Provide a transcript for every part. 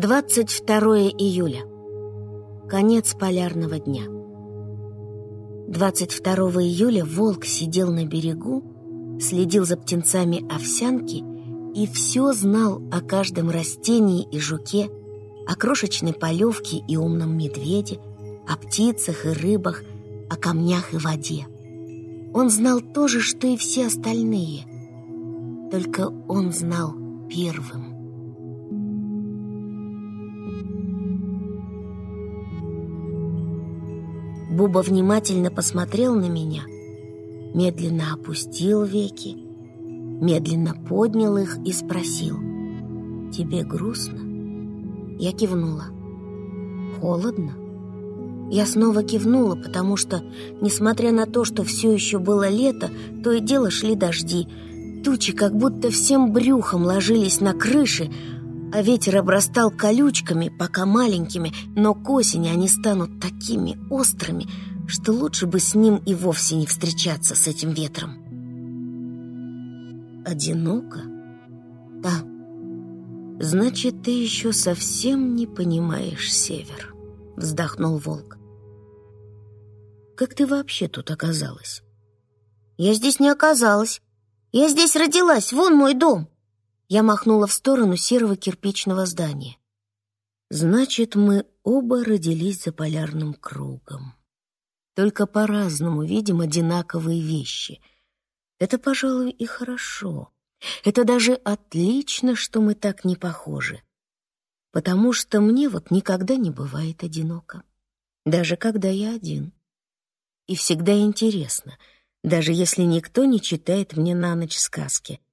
22 июля. Конец полярного дня. 22 июля волк сидел на берегу, следил за птенцами овсянки и все знал о каждом растении и жуке, о крошечной полевке и умном медведе, о птицах и рыбах, о камнях и воде. Он знал то же, что и все остальные, только он знал первым. Буба внимательно посмотрел на меня, медленно опустил веки, медленно поднял их и спросил, «Тебе грустно?» Я кивнула. «Холодно?» Я снова кивнула, потому что, несмотря на то, что все еще было лето, то и дело шли дожди. Тучи как будто всем брюхом ложились на крыши, а ветер обрастал колючками, пока маленькими, но к осени они станут такими острыми, что лучше бы с ним и вовсе не встречаться с этим ветром. Одиноко? Да. Значит, ты еще совсем не понимаешь север, вздохнул волк. Как ты вообще тут оказалась? Я здесь не оказалась. Я здесь родилась, вон мой дом. Я махнула в сторону серого кирпичного здания. Значит, мы оба родились за полярным кругом. Только по-разному видим одинаковые вещи. Это, пожалуй, и хорошо. Это даже отлично, что мы так не похожи. Потому что мне вот никогда не бывает одиноко. Даже когда я один. И всегда интересно, даже если никто не читает мне на ночь сказки —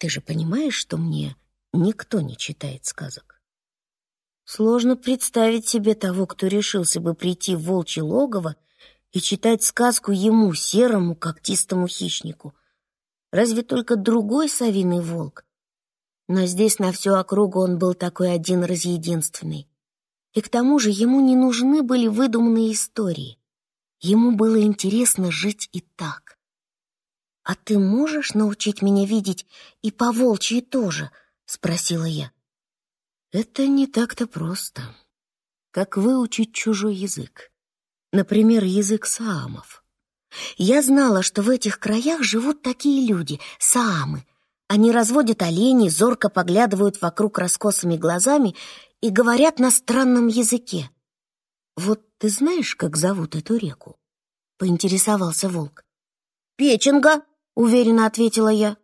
ты же понимаешь, что мне никто не читает сказок? Сложно представить себе того, кто решился бы прийти в волчье логово и читать сказку ему, серому, когтистому хищнику. Разве только другой совиный волк. Но здесь на всю округу он был такой один раз единственный. И к тому же ему не нужны были выдуманные истории. Ему было интересно жить и так. «А ты можешь научить меня видеть и по волчьи тоже?» — спросила я. «Это не так-то просто. Как выучить чужой язык. Например, язык саамов. Я знала, что в этих краях живут такие люди — саамы. Они разводят оленей, зорко поглядывают вокруг раскосыми глазами и говорят на странном языке. «Вот ты знаешь, как зовут эту реку?» — поинтересовался волк. «Печенга», — уверенно ответила я.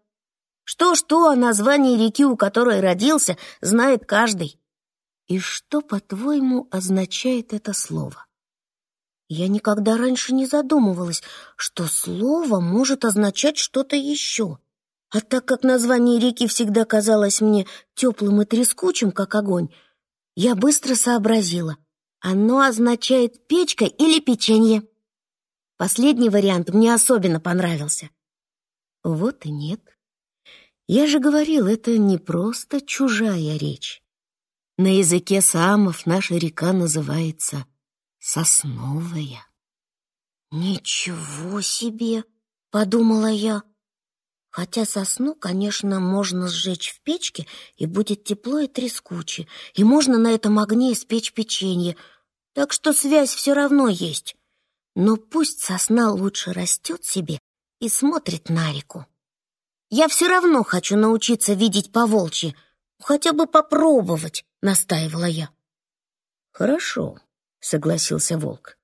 «Что-что о названии реки, у которой родился, знает каждый». «И что, по-твоему, означает это слово?» Я никогда раньше не задумывалась, что слово может означать что-то еще. А так как название реки всегда казалось мне теплым и трескучим, как огонь, я быстро сообразила. Оно означает печка или печенье. Последний вариант мне особенно понравился. Вот и нет. Я же говорил, это не просто чужая речь. На языке самов наша река называется Сосновая. «Ничего себе!» — подумала я. Хотя сосну, конечно, можно сжечь в печке, и будет тепло и трескуче, и можно на этом огне испечь печенье, так что связь все равно есть. Но пусть сосна лучше растет себе и смотрит на реку. Я все равно хочу научиться видеть по-волчьи, хотя бы попробовать, настаивала я. Хорошо, согласился волк.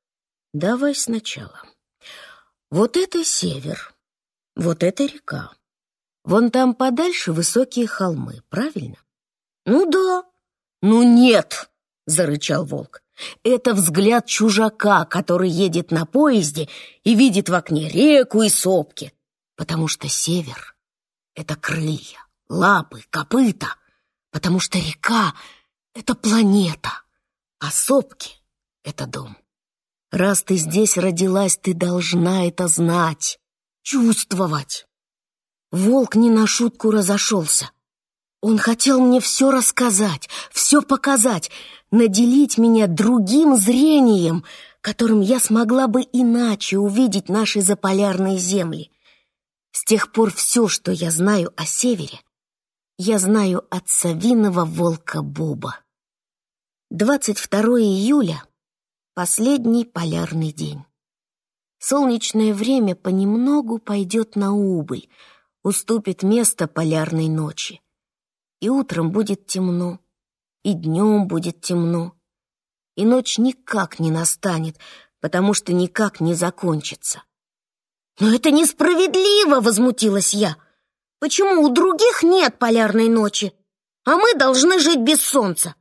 Давай сначала. Вот это север, вот это река. Вон там подальше высокие холмы, правильно? Ну да. Ну нет, зарычал волк. Это взгляд чужака, который едет на поезде и видит в окне реку и сопки, потому что север — это крылья, лапы, копыта, потому что река — это планета, а сопки — это дом. Раз ты здесь родилась, ты должна это знать, чувствовать. Волк не на шутку разошелся. Он хотел мне все рассказать, все показать, наделить меня другим зрением, которым я смогла бы иначе увидеть наши заполярные земли. С тех пор все, что я знаю о севере, я знаю от совиного волка Боба. 22 июля — последний полярный день. Солнечное время понемногу пойдет на убыль, уступит место полярной ночи. И утром будет темно, и днем будет темно, и ночь никак не настанет, потому что никак не закончится. «Но это несправедливо!» — возмутилась я. «Почему у других нет полярной ночи, а мы должны жить без солнца?»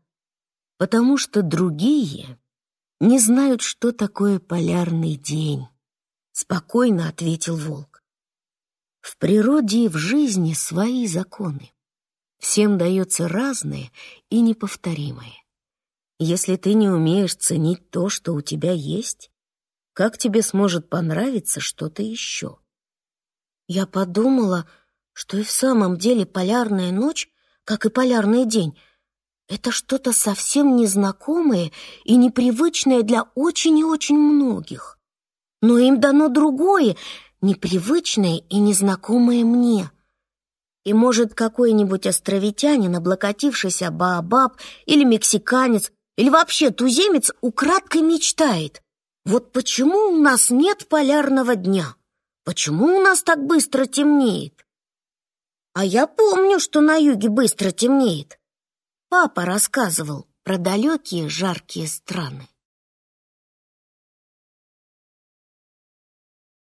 потому что другие не знают, что такое полярный день, — спокойно ответил волк. В природе и в жизни свои законы. Всем дается разное и неповторимое. Если ты не умеешь ценить то, что у тебя есть, как тебе сможет понравиться что-то еще? Я подумала, что и в самом деле полярная ночь, как и полярный день — это что-то совсем незнакомое и непривычное для очень и очень многих. Но им дано другое, непривычное и незнакомое мне. И, может, какой-нибудь островитянин, облокотившийся Баобаб, или мексиканец, или вообще туземец украдкой мечтает. Вот почему у нас нет полярного дня? Почему у нас так быстро темнеет? А я помню, что на юге быстро темнеет. Папа рассказывал про далекие жаркие страны.